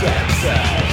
Damn self